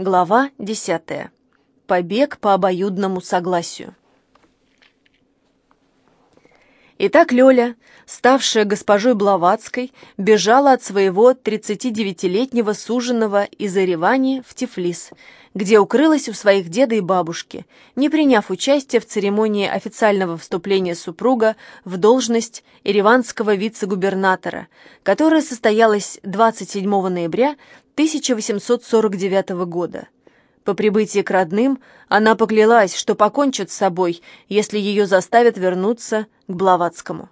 Глава 10. Побег по обоюдному согласию. Итак, Лёля, ставшая госпожой Блаватской, бежала от своего 39-летнего суженого из Еревани в Тифлис, где укрылась у своих деда и бабушки, не приняв участия в церемонии официального вступления супруга в должность ереванского вице-губернатора, которая состоялась 27 ноября 1849 года. По прибытии к родным она поклялась, что покончит с собой, если ее заставят вернуться к Блаватскому.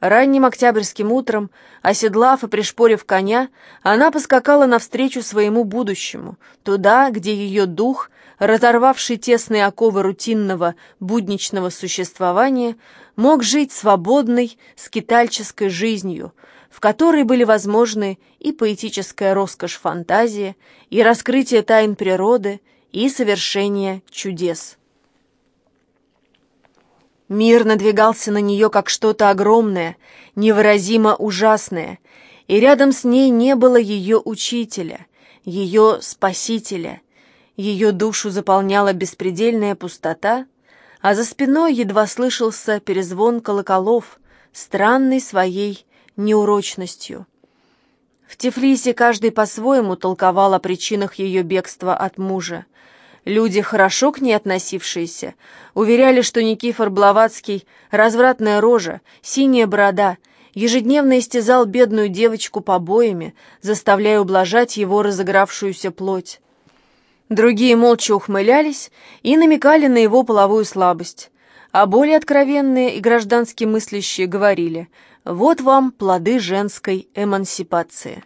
Ранним октябрьским утром, оседлав и пришпорив коня, она поскакала навстречу своему будущему, туда, где ее дух, разорвавший тесные оковы рутинного будничного существования, мог жить свободной, скитальческой жизнью, в которой были возможны и поэтическая роскошь фантазии, и раскрытие тайн природы, и совершение чудес. Мир надвигался на нее как что-то огромное, невыразимо ужасное, и рядом с ней не было ее учителя, ее спасителя. Ее душу заполняла беспредельная пустота, а за спиной едва слышался перезвон колоколов, странный своей неурочностью. В Тифлисе каждый по-своему толковал о причинах ее бегства от мужа. Люди, хорошо к ней относившиеся, уверяли, что Никифор Блаватский — развратная рожа, синяя борода, ежедневно истязал бедную девочку побоями, заставляя ублажать его разыгравшуюся плоть. Другие молча ухмылялись и намекали на его половую слабость, а более откровенные и граждански мыслящие говорили — вот вам плоды женской эмансипации.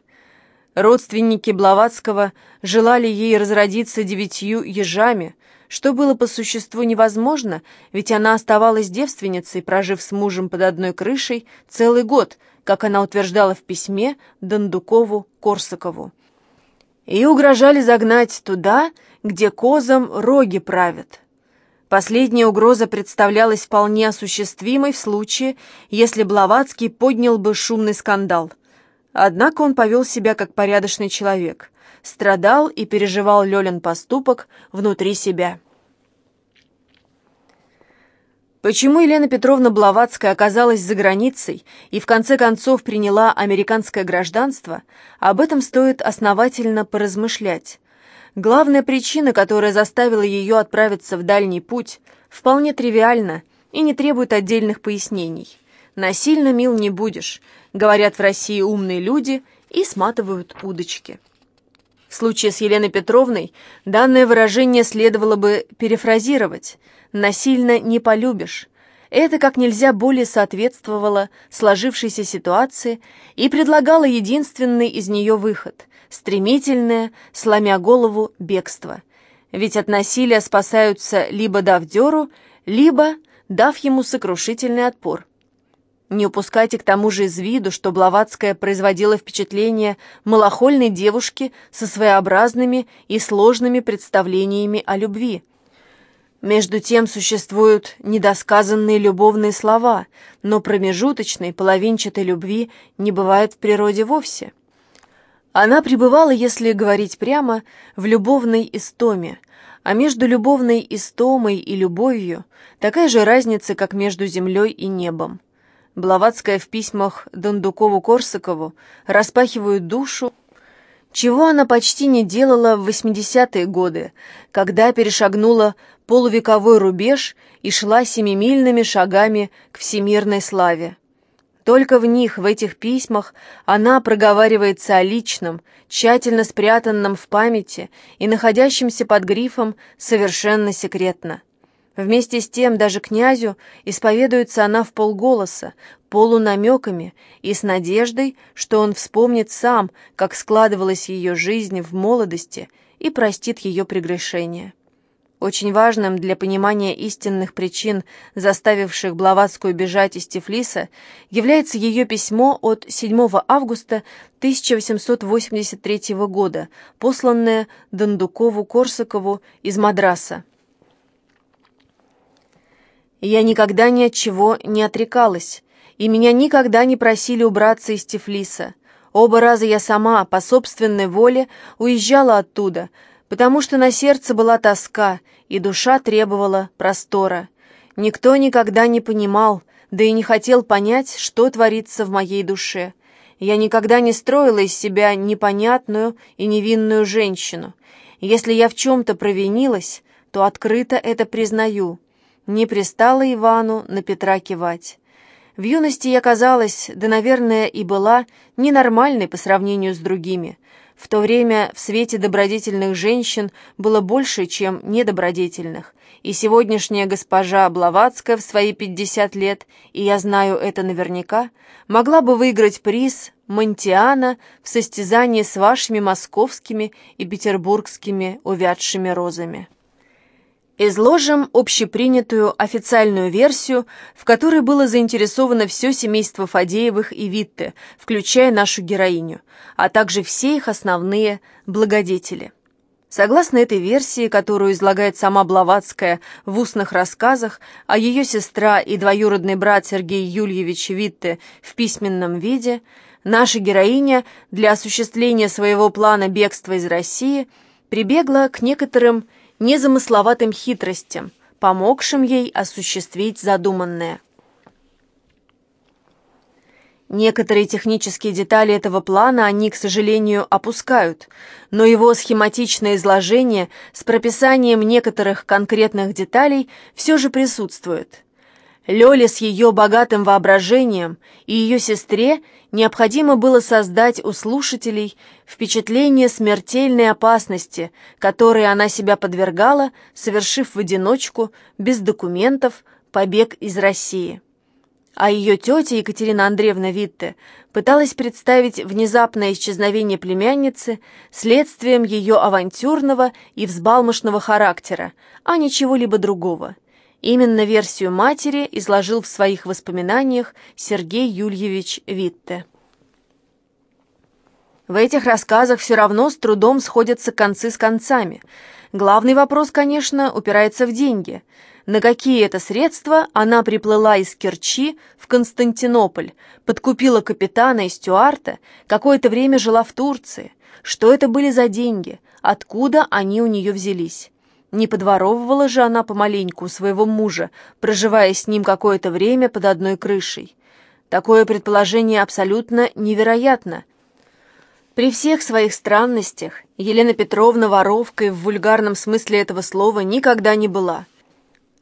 Родственники Блаватского желали ей разродиться девятью ежами, что было по существу невозможно, ведь она оставалась девственницей, прожив с мужем под одной крышей целый год, как она утверждала в письме Дондукову-Корсакову. И угрожали загнать туда, где козам роги правят. Последняя угроза представлялась вполне осуществимой в случае, если Блаватский поднял бы шумный скандал. Однако он повел себя как порядочный человек, страдал и переживал Лёлин поступок внутри себя. Почему Елена Петровна Блаватская оказалась за границей и в конце концов приняла американское гражданство, об этом стоит основательно поразмышлять. Главная причина, которая заставила ее отправиться в дальний путь, вполне тривиальна и не требует отдельных пояснений. «Насильно мил не будешь», — говорят в России умные люди и сматывают удочки. В случае с Еленой Петровной данное выражение следовало бы перефразировать «насильно не полюбишь». Это как нельзя более соответствовало сложившейся ситуации и предлагало единственный из нее выход стремительное, сломя голову, бегство. Ведь от насилия спасаются либо дав дёру, либо дав ему сокрушительный отпор. Не упускайте к тому же из виду, что Блаватская производила впечатление малохольной девушки со своеобразными и сложными представлениями о любви. Между тем существуют недосказанные любовные слова, но промежуточной, половинчатой любви не бывает в природе вовсе. Она пребывала, если говорить прямо, в любовной истоме, а между любовной истомой и любовью такая же разница, как между землей и небом. Блаватская в письмах Дондукову-Корсакову распахивают душу, чего она почти не делала в 80-е годы, когда перешагнула полувековой рубеж и шла семимильными шагами к всемирной славе. Только в них, в этих письмах, она проговаривается о личном, тщательно спрятанном в памяти и находящемся под грифом «совершенно секретно». Вместе с тем даже князю исповедуется она в полголоса, полунамеками и с надеждой, что он вспомнит сам, как складывалась ее жизнь в молодости и простит ее прегрешения. Очень важным для понимания истинных причин, заставивших Блаватскую бежать из Тифлиса, является ее письмо от 7 августа 1883 года, посланное Дондукову-Корсакову из Мадраса. «Я никогда ни от чего не отрекалась, и меня никогда не просили убраться из Тифлиса. Оба раза я сама, по собственной воле, уезжала оттуда – потому что на сердце была тоска, и душа требовала простора. Никто никогда не понимал, да и не хотел понять, что творится в моей душе. Я никогда не строила из себя непонятную и невинную женщину. Если я в чем-то провинилась, то открыто это признаю. Не пристала Ивану на Петра кивать. В юности я казалась, да, наверное, и была, ненормальной по сравнению с другими. В то время в свете добродетельных женщин было больше, чем недобродетельных. И сегодняшняя госпожа Блаватская в свои 50 лет, и я знаю это наверняка, могла бы выиграть приз Монтиана в состязании с вашими московскими и петербургскими увядшими розами. Изложим общепринятую официальную версию, в которой было заинтересовано все семейство Фадеевых и Витте, включая нашу героиню, а также все их основные благодетели. Согласно этой версии, которую излагает сама Блаватская в устных рассказах, а ее сестра и двоюродный брат Сергей Юльевич Витте в письменном виде, наша героиня для осуществления своего плана бегства из России прибегла к некоторым незамысловатым хитростям, помогшим ей осуществить задуманное. Некоторые технические детали этого плана они, к сожалению, опускают, но его схематичное изложение с прописанием некоторых конкретных деталей все же присутствует. Лёле с ее богатым воображением и ее сестре необходимо было создать у слушателей впечатление смертельной опасности, которой она себя подвергала, совершив в одиночку, без документов, побег из России. А ее тетя Екатерина Андреевна Витте пыталась представить внезапное исчезновение племянницы следствием ее авантюрного и взбалмошного характера, а ничего либо другого – Именно версию матери изложил в своих воспоминаниях Сергей Юльевич Витте. В этих рассказах все равно с трудом сходятся концы с концами. Главный вопрос, конечно, упирается в деньги. На какие это средства она приплыла из Керчи в Константинополь, подкупила капитана и стюарта, какое-то время жила в Турции. Что это были за деньги? Откуда они у нее взялись? Не подворовывала же она помаленьку своего мужа, проживая с ним какое-то время под одной крышей. Такое предположение абсолютно невероятно. При всех своих странностях Елена Петровна воровкой в вульгарном смысле этого слова никогда не была.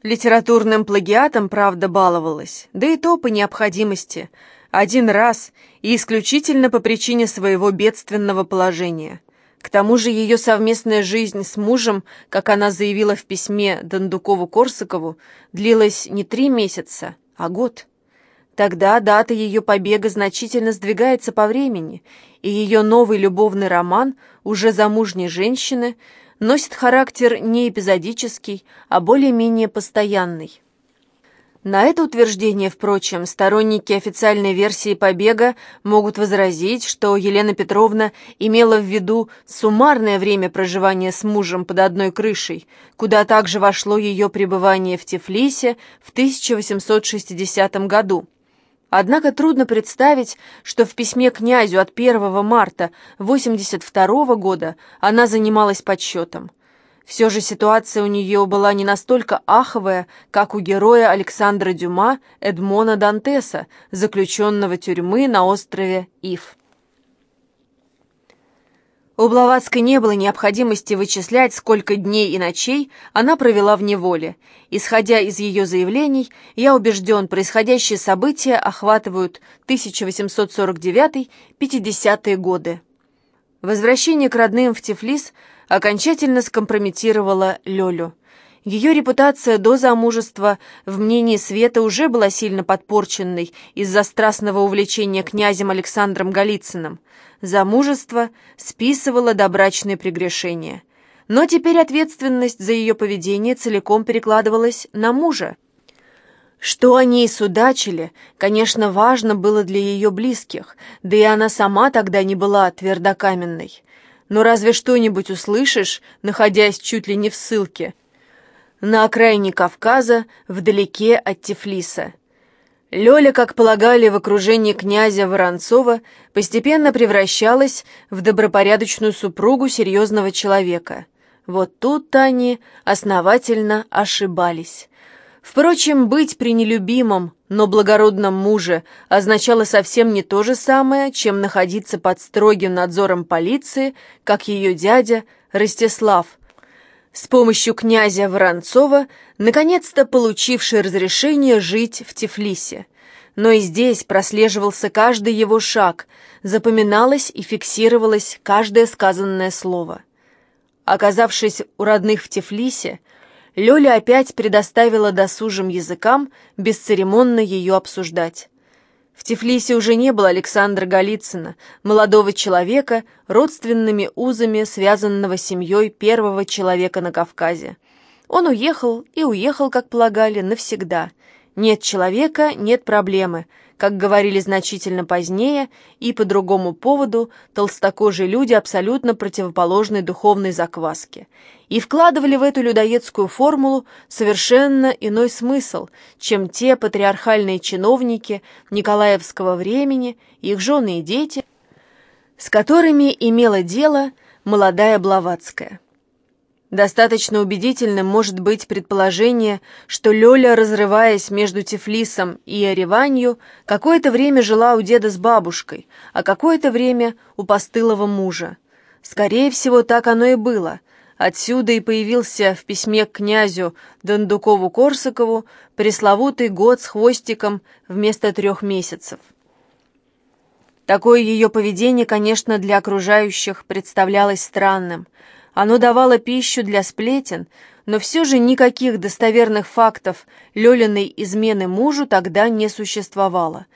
Литературным плагиатом, правда, баловалась, да и то по необходимости, один раз и исключительно по причине своего бедственного положения – к тому же ее совместная жизнь с мужем, как она заявила в письме Дондукову-Корсакову, длилась не три месяца, а год. Тогда дата ее побега значительно сдвигается по времени, и ее новый любовный роман, уже замужней женщины, носит характер не эпизодический, а более-менее постоянный. На это утверждение, впрочем, сторонники официальной версии побега могут возразить, что Елена Петровна имела в виду суммарное время проживания с мужем под одной крышей, куда также вошло ее пребывание в Тифлисе в 1860 году. Однако трудно представить, что в письме князю от 1 марта 82 года она занималась подсчетом. Все же ситуация у нее была не настолько аховая, как у героя Александра Дюма Эдмона Дантеса, заключенного тюрьмы на острове Ив. У Блаватской не было необходимости вычислять, сколько дней и ночей она провела в неволе. Исходя из ее заявлений, я убежден, происходящие события охватывают 1849-50-е годы. Возвращение к родным в Тифлис – окончательно скомпрометировала Лёлю. Ее репутация до замужества в мнении Света уже была сильно подпорченной из-за страстного увлечения князем Александром Голицыным. Замужество списывало добрачные прегрешения. Но теперь ответственность за ее поведение целиком перекладывалась на мужа. Что они и судачили, конечно, важно было для ее близких, да и она сама тогда не была твердокаменной но разве что-нибудь услышишь, находясь чуть ли не в ссылке. На окраине Кавказа, вдалеке от Тифлиса. Лёля, как полагали в окружении князя Воронцова, постепенно превращалась в добропорядочную супругу серьезного человека. Вот тут они основательно ошибались. Впрочем, быть при нелюбимом, но благородном муже означало совсем не то же самое, чем находиться под строгим надзором полиции, как ее дядя Ростислав, с помощью князя Воронцова, наконец-то получивший разрешение жить в Тифлисе. Но и здесь прослеживался каждый его шаг, запоминалось и фиксировалось каждое сказанное слово. Оказавшись у родных в Тифлисе, Лёля опять предоставила досужим языкам бесцеремонно ее обсуждать. В Тифлисе уже не было Александра Голицына, молодого человека, родственными узами, связанного семьей первого человека на Кавказе. Он уехал, и уехал, как полагали, навсегда. Нет человека — нет проблемы — как говорили значительно позднее, и по другому поводу толстокожие люди абсолютно противоположной духовной закваске, и вкладывали в эту людоедскую формулу совершенно иной смысл, чем те патриархальные чиновники Николаевского времени, их жены и дети, с которыми имела дело молодая Блаватская. Достаточно убедительным может быть предположение, что Лёля, разрываясь между Тифлисом и Ереванью, какое-то время жила у деда с бабушкой, а какое-то время у постылого мужа. Скорее всего, так оно и было. Отсюда и появился в письме к князю Дондукову-Корсакову пресловутый год с хвостиком вместо трех месяцев. Такое ее поведение, конечно, для окружающих представлялось странным – оно давало пищу для сплетен, но все же никаких достоверных фактов Лёлиной измены мужу тогда не существовало.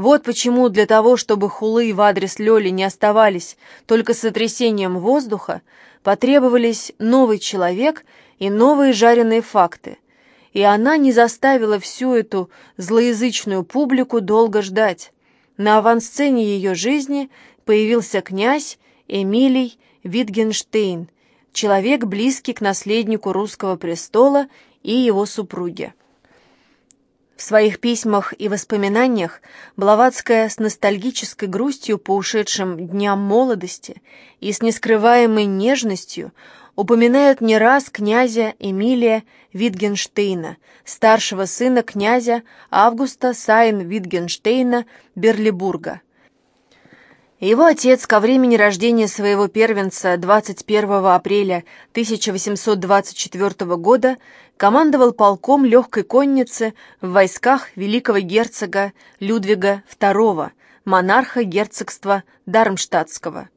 Вот почему для того, чтобы хулы в адрес Лёли не оставались только сотрясением воздуха, потребовались новый человек и новые жареные факты. И она не заставила всю эту злоязычную публику долго ждать. На авансцене ее жизни появился князь Эмилий Витгенштейн – человек, близкий к наследнику русского престола и его супруге. В своих письмах и воспоминаниях Блаватская с ностальгической грустью по ушедшим дням молодости и с нескрываемой нежностью упоминает не раз князя Эмилия Витгенштейна, старшего сына князя Августа Сайн Витгенштейна Берлибурга – его отец ко времени рождения своего первенца 21 апреля 1824 года командовал полком легкой конницы в войсках великого герцога Людвига II, монарха герцогства Дармштадтского.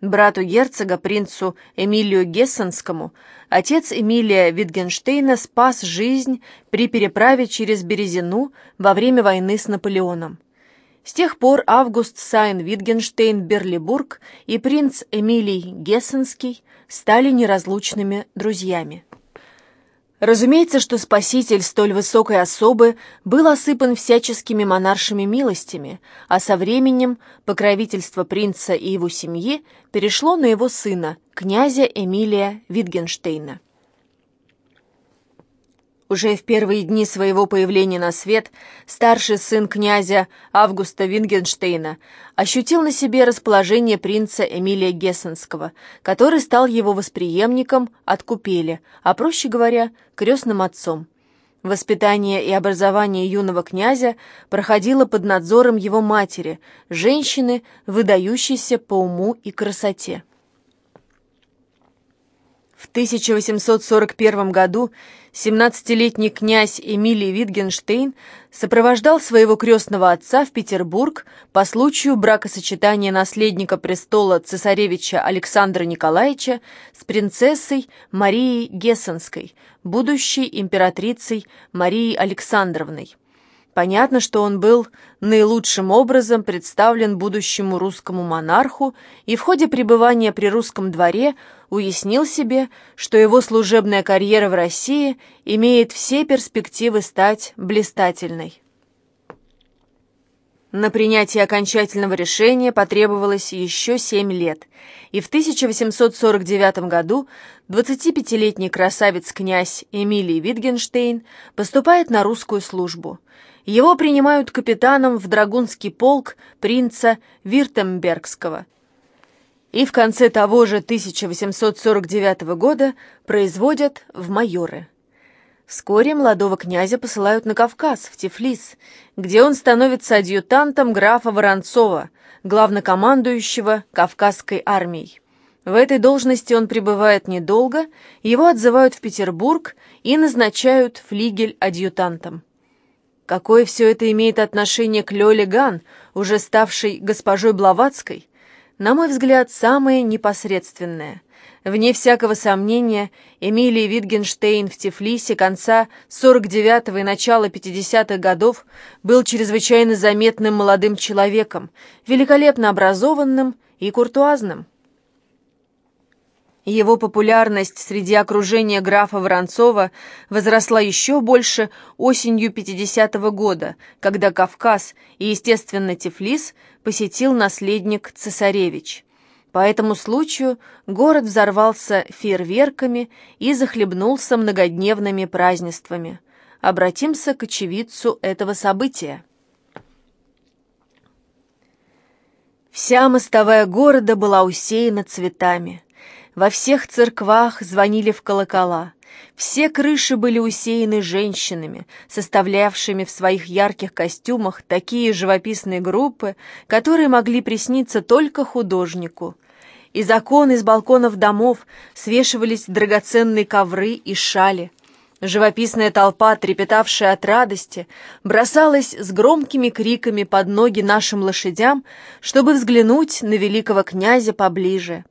Брату герцога, принцу Эмилию Гессенскому, отец Эмилия Витгенштейна спас жизнь при переправе через Березину во время войны с Наполеоном. С тех пор Август Сайн Витгенштейн Берлибург и принц Эмилий Гессенский стали неразлучными друзьями. Разумеется, что спаситель столь высокой особы был осыпан всяческими монаршими милостями, а со временем покровительство принца и его семьи перешло на его сына, князя Эмилия Витгенштейна. Уже в первые дни своего появления на свет старший сын князя Августа Вингенштейна ощутил на себе расположение принца Эмилия Гессенского, который стал его восприемником от купели, а, проще говоря, крестным отцом. Воспитание и образование юного князя проходило под надзором его матери, женщины, выдающейся по уму и красоте. В 1841 году 17-летний князь Эмилий Витгенштейн сопровождал своего крестного отца в Петербург по случаю бракосочетания наследника престола цесаревича Александра Николаевича с принцессой Марией Гессенской, будущей императрицей Марией Александровной. Понятно, что он был наилучшим образом представлен будущему русскому монарху и в ходе пребывания при русском дворе уяснил себе, что его служебная карьера в России имеет все перспективы стать блистательной. На принятие окончательного решения потребовалось еще семь лет, и в 1849 году 25-летний красавец-князь Эмилий Витгенштейн поступает на русскую службу – его принимают капитаном в драгунский полк принца Виртембергского. и в конце того же 1849 года производят в майоры. Вскоре молодого князя посылают на Кавказ, в Тифлис, где он становится адъютантом графа Воронцова, главнокомандующего Кавказской армией. В этой должности он пребывает недолго, его отзывают в Петербург и назначают флигель-адъютантом. Какое все это имеет отношение к Лёле Ган, уже ставшей госпожой Блаватской? На мой взгляд, самое непосредственное. Вне всякого сомнения, Эмилий Витгенштейн в Тифлисе конца 49-го и начала 50-х годов был чрезвычайно заметным молодым человеком, великолепно образованным и куртуазным. Его популярность среди окружения графа Воронцова возросла еще больше осенью 50-го года, когда Кавказ и, естественно, Тифлис посетил наследник цесаревич. По этому случаю город взорвался фейерверками и захлебнулся многодневными празднествами. Обратимся к очевидцу этого события. Вся мостовая города была усеяна цветами. Во всех церквах звонили в колокола. Все крыши были усеяны женщинами, составлявшими в своих ярких костюмах такие живописные группы, которые могли присниться только художнику. Из окон из балконов домов свешивались драгоценные ковры и шали. Живописная толпа, трепетавшая от радости, бросалась с громкими криками под ноги нашим лошадям, чтобы взглянуть на великого князя поближе.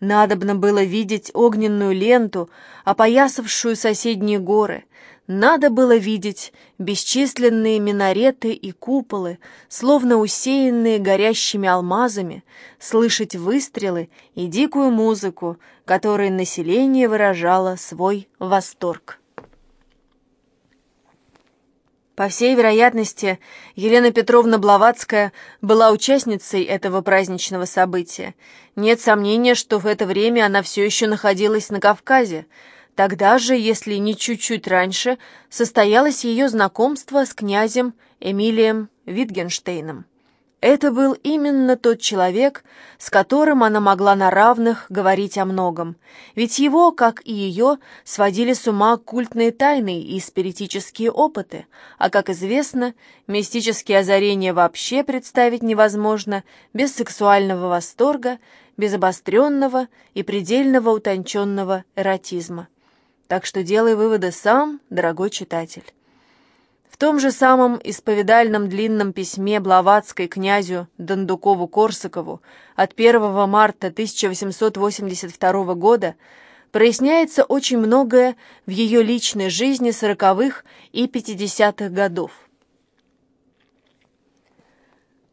Надобно было видеть огненную ленту, опоясавшую соседние горы. Надо было видеть бесчисленные минареты и куполы, словно усеянные горящими алмазами, слышать выстрелы и дикую музыку, которой население выражало свой восторг. По всей вероятности, Елена Петровна Блаватская была участницей этого праздничного события. Нет сомнения, что в это время она все еще находилась на Кавказе. Тогда же, если не чуть-чуть раньше, состоялось ее знакомство с князем Эмилием Витгенштейном. Это был именно тот человек, с которым она могла на равных говорить о многом, ведь его, как и ее, сводили с ума культные тайны и спиритические опыты, а, как известно, мистические озарения вообще представить невозможно без сексуального восторга, без обостренного и предельного утонченного эротизма. Так что делай выводы сам, дорогой читатель. В том же самом исповедальном длинном письме Блаватской князю Дондукову-Корсакову от 1 марта 1882 года проясняется очень многое в ее личной жизни сороковых и пятидесятых годов.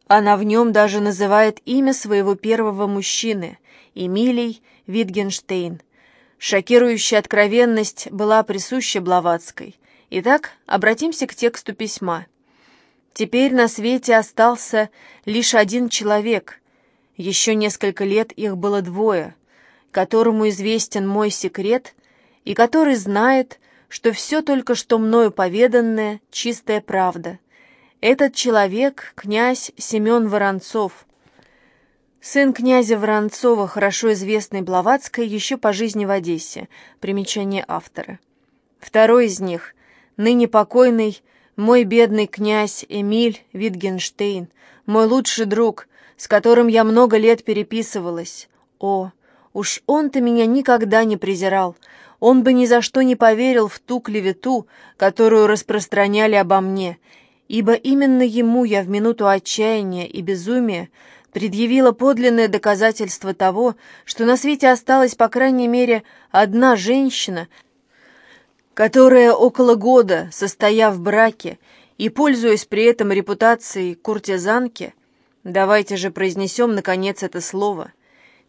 Она в нем даже называет имя своего первого мужчины – Эмилий Витгенштейн. Шокирующая откровенность была присуща Блаватской. Итак, обратимся к тексту письма. Теперь на свете остался лишь один человек. Еще несколько лет их было двое, которому известен мой секрет и который знает, что все только что мною поведанное — чистая правда. Этот человек — князь Семен Воронцов. Сын князя Воронцова, хорошо известный Блаватской, еще по жизни в Одессе. Примечание автора. Второй из них — ныне покойный мой бедный князь Эмиль Витгенштейн, мой лучший друг, с которым я много лет переписывалась. О, уж он-то меня никогда не презирал, он бы ни за что не поверил в ту клевету, которую распространяли обо мне, ибо именно ему я в минуту отчаяния и безумия предъявила подлинное доказательство того, что на свете осталась, по крайней мере, одна женщина — которая около года, состояв в браке и пользуясь при этом репутацией куртизанки, давайте же произнесем, наконец, это слово,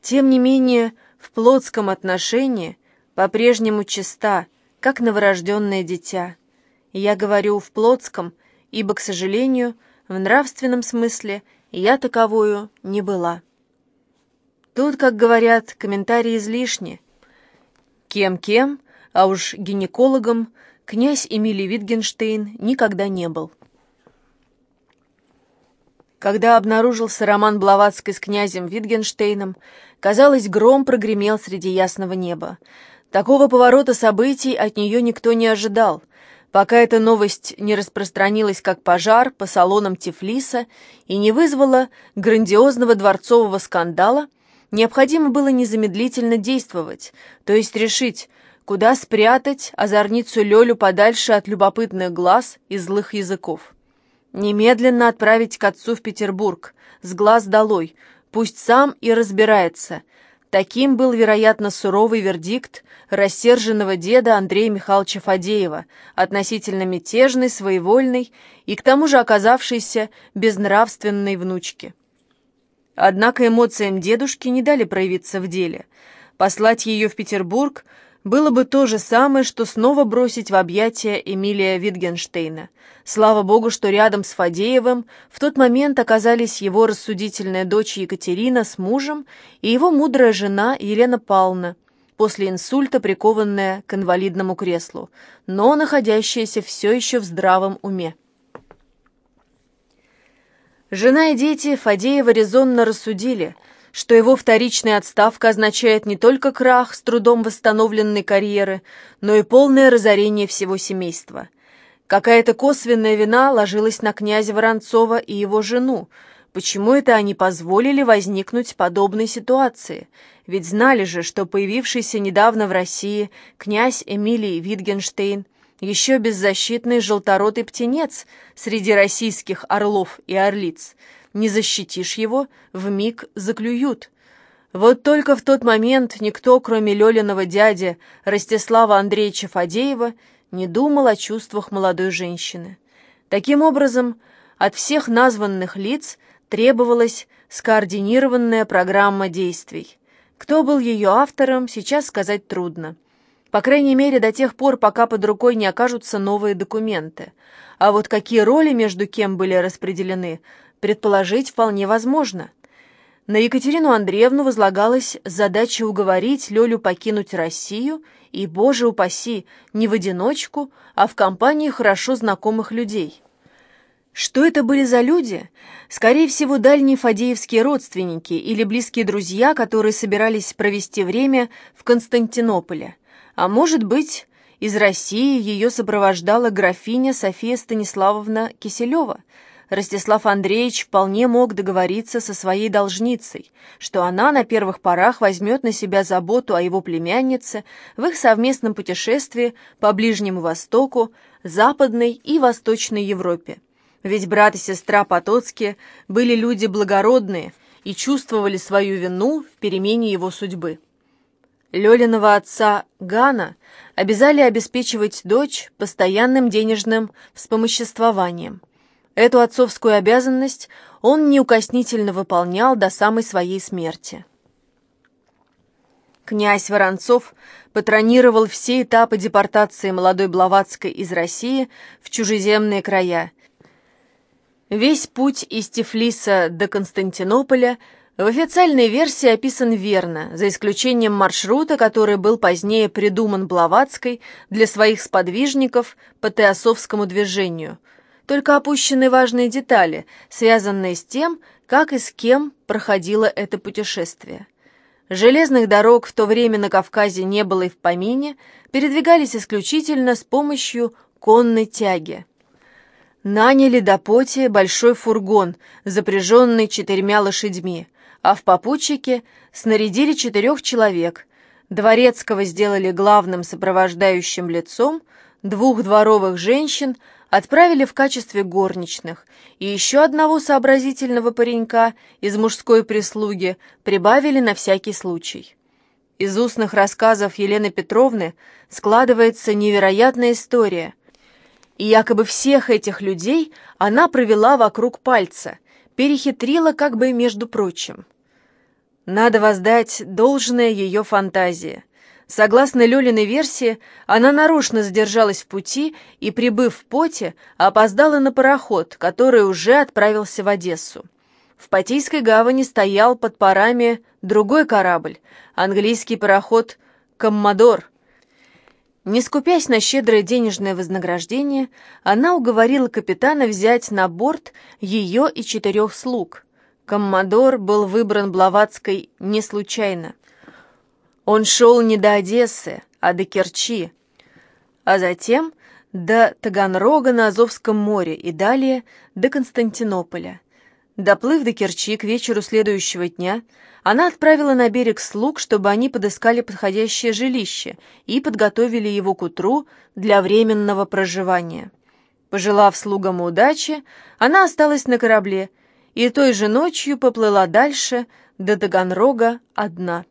тем не менее в плотском отношении по-прежнему чиста, как новорожденное дитя. я говорю в плотском, ибо, к сожалению, в нравственном смысле я таковою не была. Тут, как говорят, комментарии излишни. Кем-кем, а уж гинекологом князь Эмилий Витгенштейн никогда не был. Когда обнаружился роман Блаватской с князем Витгенштейном, казалось, гром прогремел среди ясного неба. Такого поворота событий от нее никто не ожидал, пока эта новость не распространилась как пожар по салонам Тифлиса и не вызвала грандиозного дворцового скандала, необходимо было незамедлительно действовать, то есть решить, куда спрятать озорницу Лёлю подальше от любопытных глаз и злых языков. Немедленно отправить к отцу в Петербург, с глаз долой, пусть сам и разбирается. Таким был, вероятно, суровый вердикт рассерженного деда Андрея Михайловича Фадеева, относительно мятежной, своевольной и к тому же оказавшейся безнравственной внучки. Однако эмоциям дедушки не дали проявиться в деле. Послать ее в Петербург было бы то же самое, что снова бросить в объятия Эмилия Витгенштейна. Слава богу, что рядом с Фадеевым в тот момент оказались его рассудительная дочь Екатерина с мужем и его мудрая жена Елена Павловна, после инсульта прикованная к инвалидному креслу, но находящаяся все еще в здравом уме. Жена и дети Фадеева резонно рассудили – что его вторичная отставка означает не только крах с трудом восстановленной карьеры, но и полное разорение всего семейства. Какая-то косвенная вина ложилась на князя Воронцова и его жену. Почему это они позволили возникнуть подобной ситуации? Ведь знали же, что появившийся недавно в России князь Эмилий Витгенштейн еще беззащитный желторотый птенец среди российских орлов и орлиц – не защитишь его, в миг заклюют. Вот только в тот момент никто, кроме Лёлиного дяди Ростислава Андреевича Фадеева, не думал о чувствах молодой женщины. Таким образом, от всех названных лиц требовалась скоординированная программа действий. Кто был ее автором, сейчас сказать трудно. По крайней мере, до тех пор, пока под рукой не окажутся новые документы. А вот какие роли между кем были распределены, предположить вполне возможно. На Екатерину Андреевну возлагалась задача уговорить Лёлю покинуть Россию и, боже упаси, не в одиночку, а в компании хорошо знакомых людей. Что это были за люди? Скорее всего, дальние фадеевские родственники или близкие друзья, которые собирались провести время в Константинополе. А может быть, из России ее сопровождала графиня София Станиславовна Киселева – Ростислав Андреевич вполне мог договориться со своей должницей, что она на первых порах возьмет на себя заботу о его племяннице в их совместном путешествии по Ближнему Востоку, Западной и Восточной Европе. Ведь брат и сестра Потоцкие были люди благородные и чувствовали свою вину в перемене его судьбы. Лёлиного отца Гана обязали обеспечивать дочь постоянным денежным вспомоществованием – Эту отцовскую обязанность он неукоснительно выполнял до самой своей смерти. Князь Воронцов патронировал все этапы депортации молодой Блаватской из России в чужеземные края. Весь путь из Тифлиса до Константинополя в официальной версии описан верно, за исключением маршрута, который был позднее придуман Блаватской для своих сподвижников по Теософскому движению – только опущены важные детали, связанные с тем, как и с кем проходило это путешествие. Железных дорог в то время на Кавказе не было и в помине, передвигались исключительно с помощью конной тяги. Наняли до Поти большой фургон, запряженный четырьмя лошадьми, а в попутчике снарядили четырех человек. Дворецкого сделали главным сопровождающим лицом, двух дворовых женщин – отправили в качестве горничных, и еще одного сообразительного паренька из мужской прислуги прибавили на всякий случай. Из устных рассказов Елены Петровны складывается невероятная история. И якобы всех этих людей она провела вокруг пальца, перехитрила как бы между прочим. Надо воздать должное ее фантазии – Согласно Лёлиной версии, она нарочно задержалась в пути и, прибыв в Поте, опоздала на пароход, который уже отправился в Одессу. В Потийской гавани стоял под парами другой корабль, английский пароход «Коммодор». Не скупясь на щедрое денежное вознаграждение, она уговорила капитана взять на борт ее и четырех слуг. Коммодор был выбран Блаватской не случайно. Он шел не до Одессы, а до Керчи, а затем до Таганрога на Азовском море и далее до Константинополя. Доплыв до Керчи к вечеру следующего дня, она отправила на берег слуг, чтобы они подыскали подходящее жилище и подготовили его к утру для временного проживания. Пожелав слугам удачи, она осталась на корабле и той же ночью поплыла дальше до Таганрога одна.